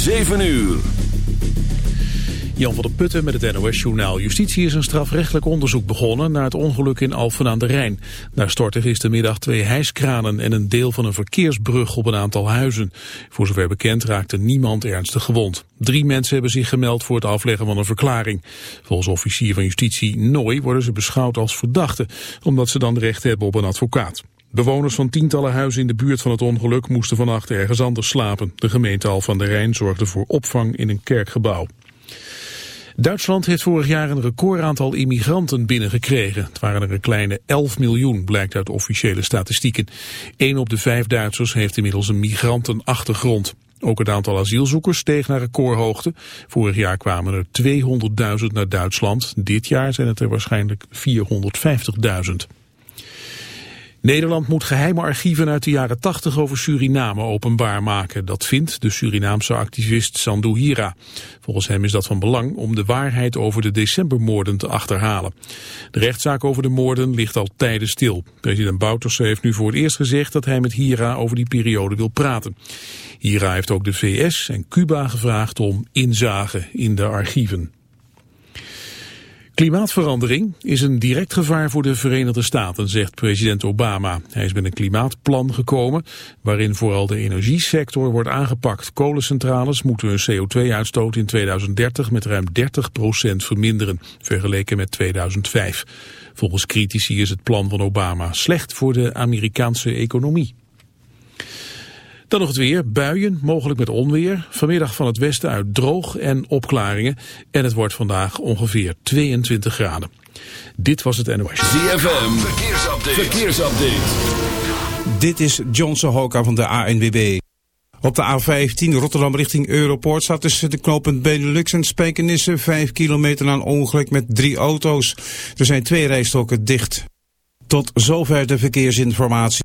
7 uur. Jan van der Putten met het NOS-journaal. Justitie is een strafrechtelijk onderzoek begonnen naar het ongeluk in Alphen aan de Rijn. Daar stortten gistermiddag twee hijskranen en een deel van een verkeersbrug op een aantal huizen. Voor zover bekend raakte niemand ernstig gewond. Drie mensen hebben zich gemeld voor het afleggen van een verklaring. Volgens officier van justitie Nooy worden ze beschouwd als verdachten, omdat ze dan recht hebben op een advocaat. Bewoners van tientallen huizen in de buurt van het ongeluk moesten vannacht ergens anders slapen. De gemeente Al van der Rijn zorgde voor opvang in een kerkgebouw. Duitsland heeft vorig jaar een recordaantal immigranten binnengekregen. Het waren er een kleine 11 miljoen, blijkt uit officiële statistieken. Eén op de vijf Duitsers heeft inmiddels een migrantenachtergrond. Ook het aantal asielzoekers steeg naar recordhoogte. Vorig jaar kwamen er 200.000 naar Duitsland. Dit jaar zijn het er waarschijnlijk 450.000. Nederland moet geheime archieven uit de jaren 80 over Suriname openbaar maken. Dat vindt de Surinaamse activist Sandu Hira. Volgens hem is dat van belang om de waarheid over de decembermoorden te achterhalen. De rechtszaak over de moorden ligt al tijden stil. President Bouterse heeft nu voor het eerst gezegd dat hij met Hira over die periode wil praten. Hira heeft ook de VS en Cuba gevraagd om inzage in de archieven. Klimaatverandering is een direct gevaar voor de Verenigde Staten, zegt president Obama. Hij is met een klimaatplan gekomen waarin vooral de energiesector wordt aangepakt. Kolencentrales moeten hun CO2-uitstoot in 2030 met ruim 30% verminderen, vergeleken met 2005. Volgens critici is het plan van Obama slecht voor de Amerikaanse economie. Dan nog het weer. Buien, mogelijk met onweer. Vanmiddag van het westen uit droog en opklaringen. En het wordt vandaag ongeveer 22 graden. Dit was het NOS. ZFM, verkeersupdate. verkeersupdate. Dit is John Sohoka van de ANWB. Op de A15 Rotterdam richting Europoort staat tussen de knooppunt Benelux en Spijkenisse 5 kilometer aan ongeluk met drie auto's. Er zijn twee rijstokken dicht. Tot zover de verkeersinformatie.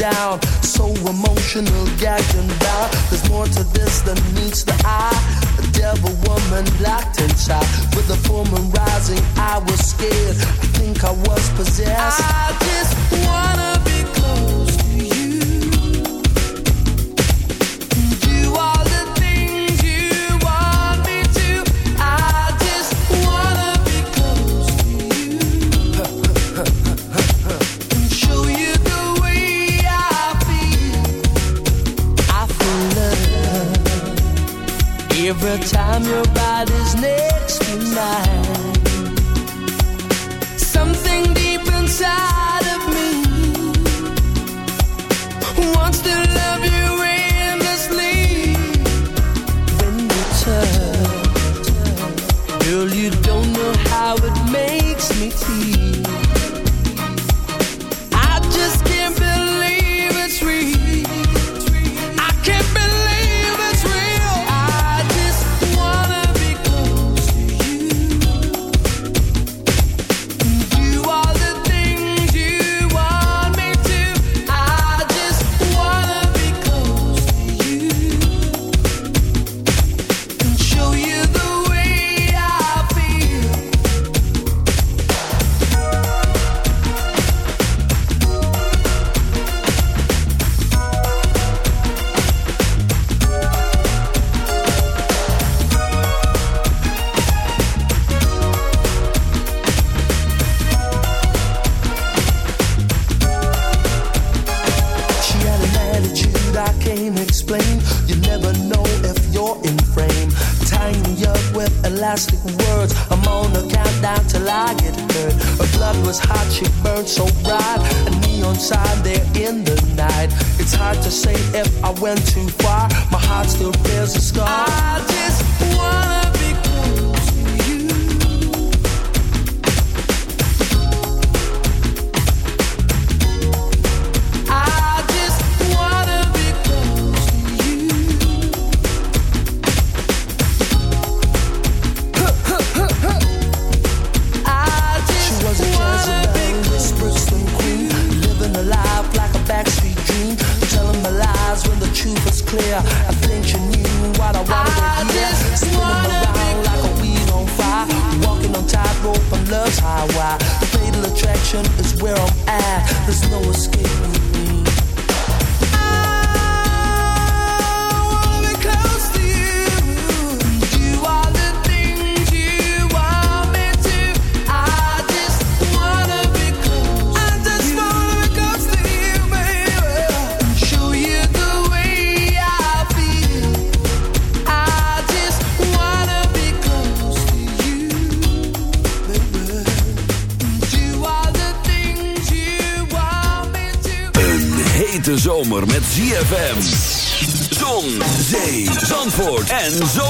down. So emotional, gagging down. There's more to this than meets the eye. A devil woman locked inside. With the full moon rising, I was scared. I think I was possessed. to say if I went too far. My heart still feels the en zo.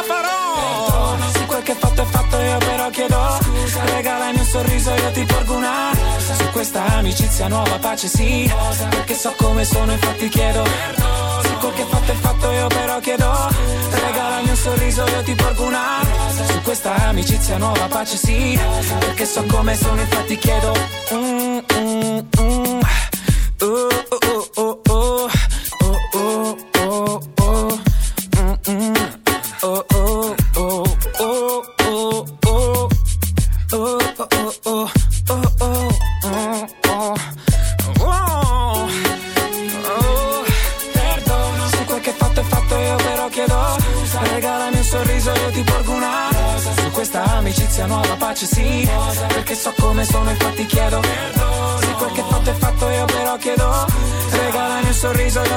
farò. Se quel che fatto è fatto io però chiedo. Scusa. Regalami un sorriso io ti porgo una rosa. Su questa amicizia nuova pace sì. Rosa. Perché so come sono infatti chiedo. Se quel che fatto è fatto io però chiedo. Regalami un sorriso io ti porgo una rosa. Su questa amicizia nuova pace sì. Perché so come sono infatti chiedo. Mm, mm, mm. Oh,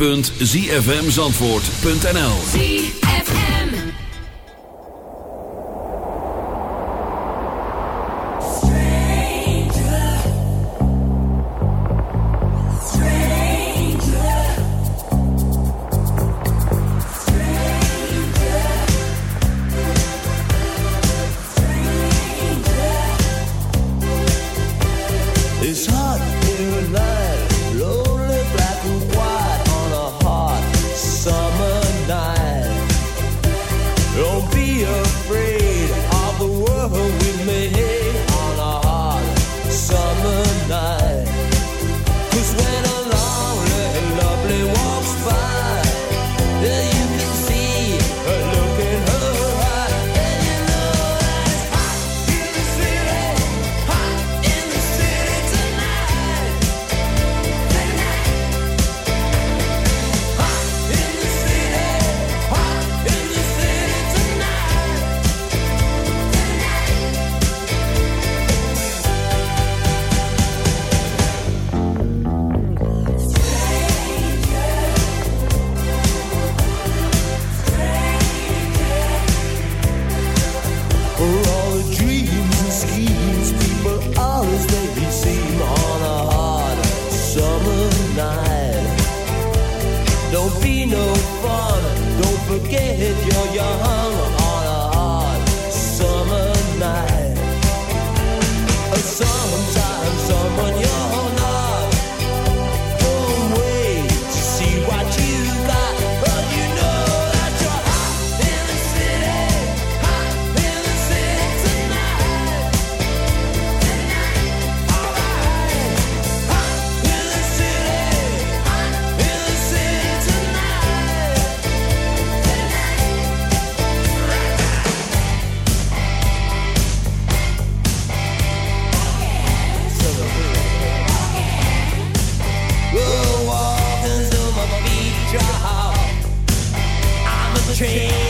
www.zfmzandvoort.nl train.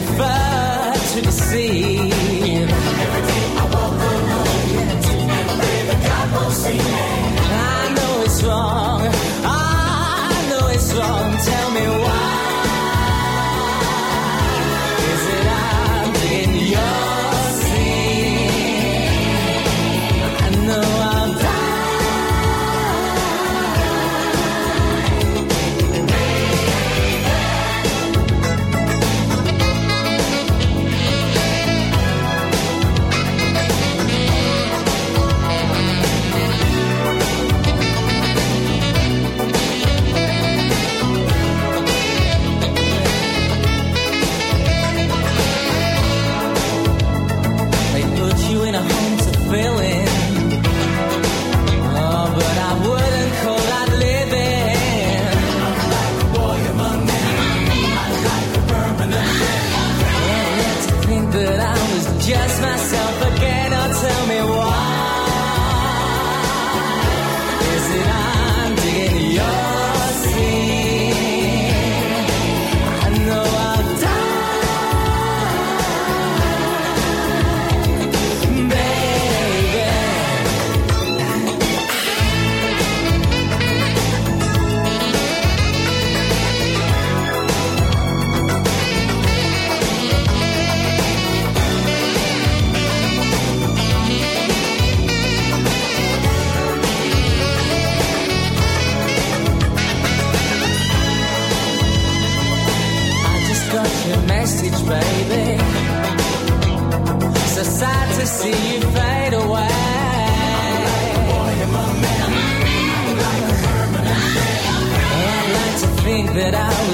refer to the sea. see you fade away. I like to think that I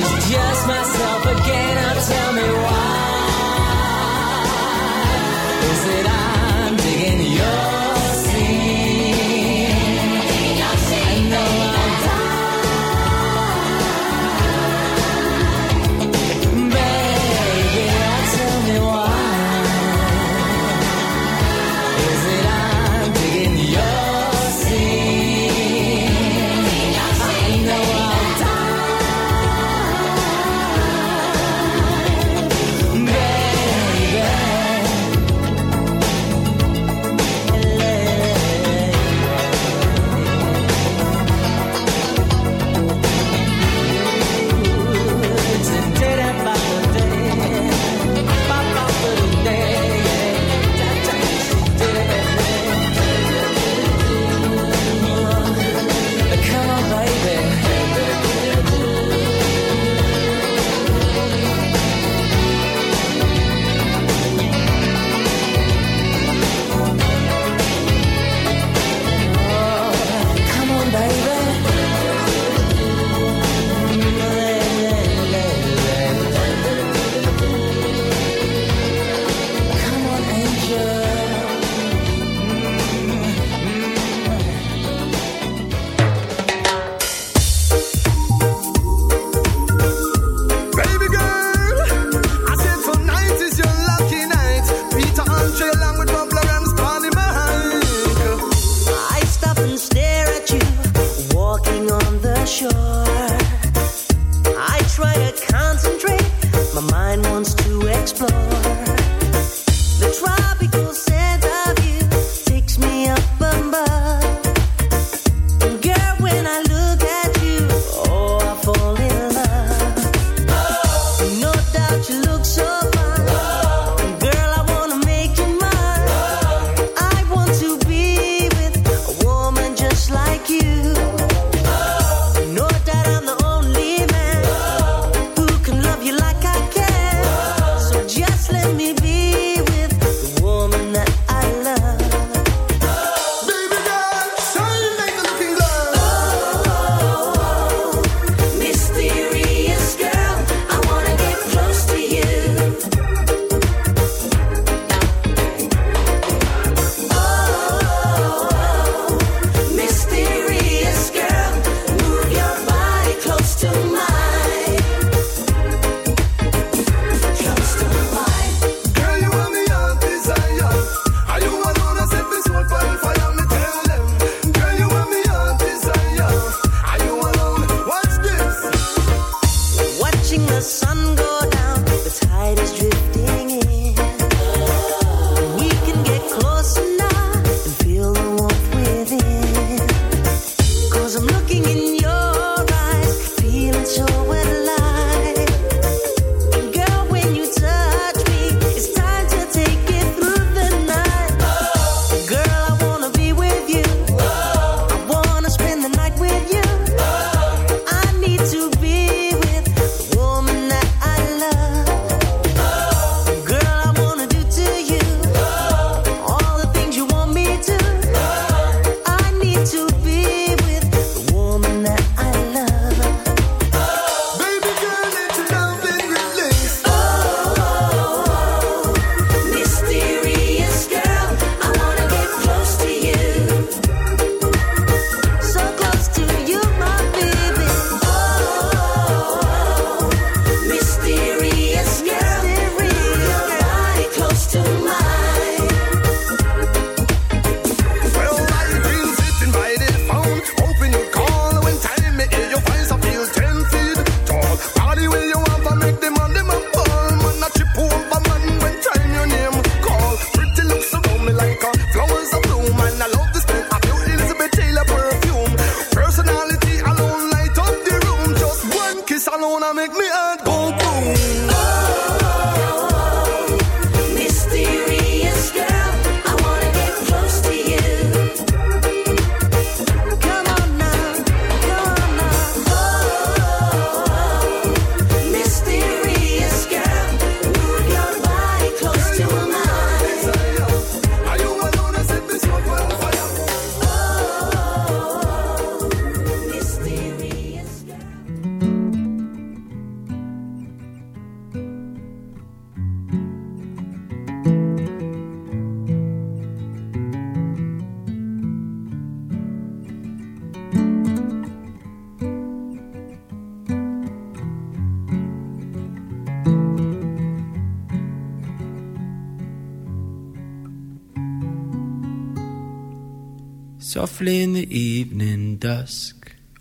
i Try to concentrate, my mind wants to explore. The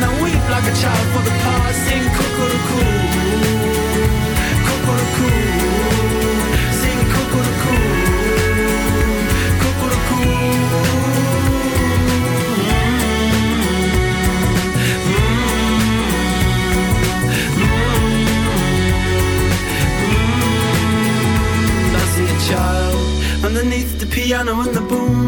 And I weep like a child for the past. Sing cuckoo-cuckoo, cuckoo-cuckoo, sing cuckoo-cuckoo, a child underneath the piano and the boom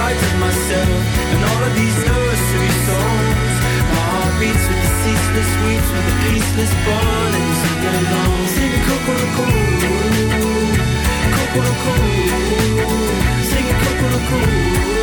of myself and all of these nursery songs. My heart beats with the ceaseless weeps, with the peaceless burning sing along. Sing sing. Sing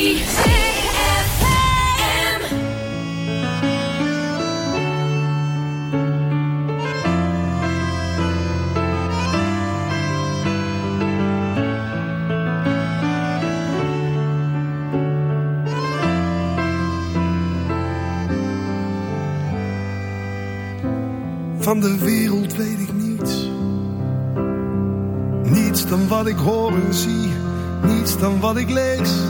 Van de wereld weet ik niets. Niets dan wat ik hoor en zie. Niets dan wat ik lees.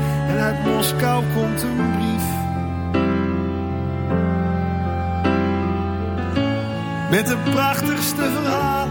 uit Moskou komt een brief. Met de prachtigste verhaal.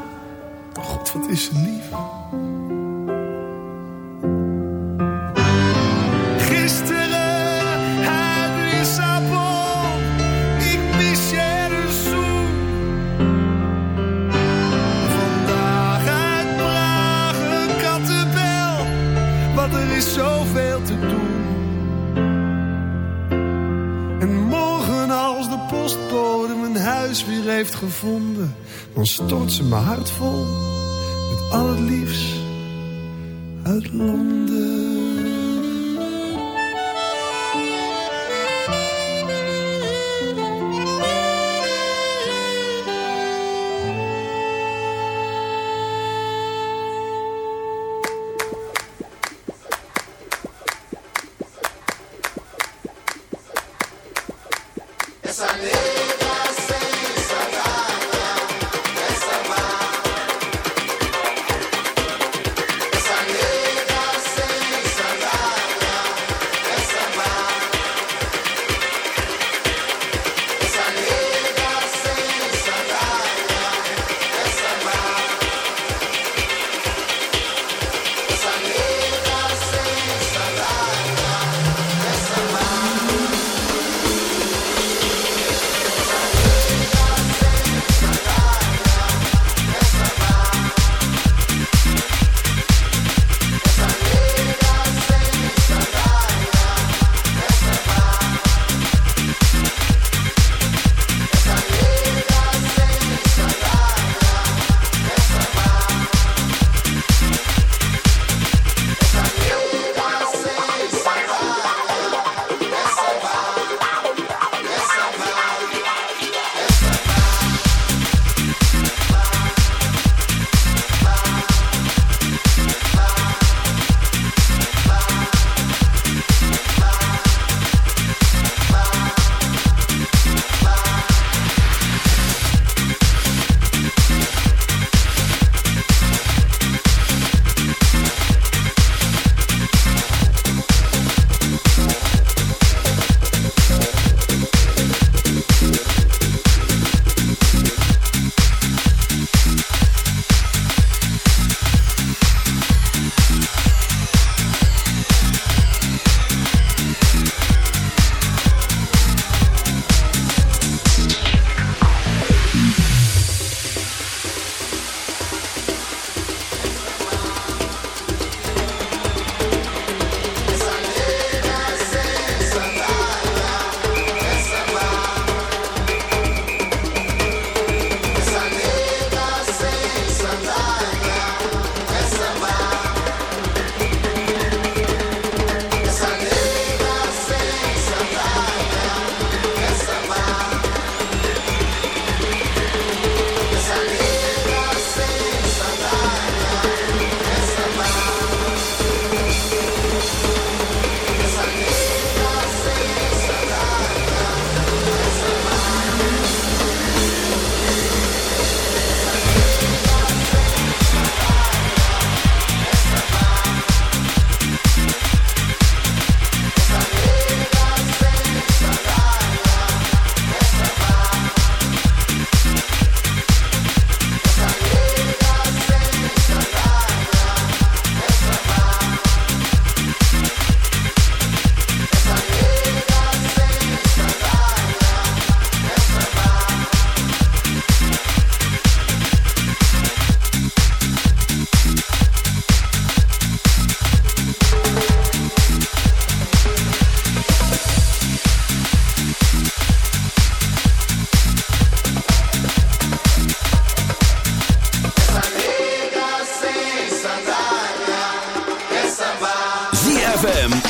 Wat is ze lief. Gisteren uit Lissabon. Ik mis je zoen. Vandaag uit Praag een kattenbel. Want er is zoveel te doen. En morgen als de postbode mijn huis weer heeft gevonden, dan stort ze mijn hart vol met al het liefst uit Londen.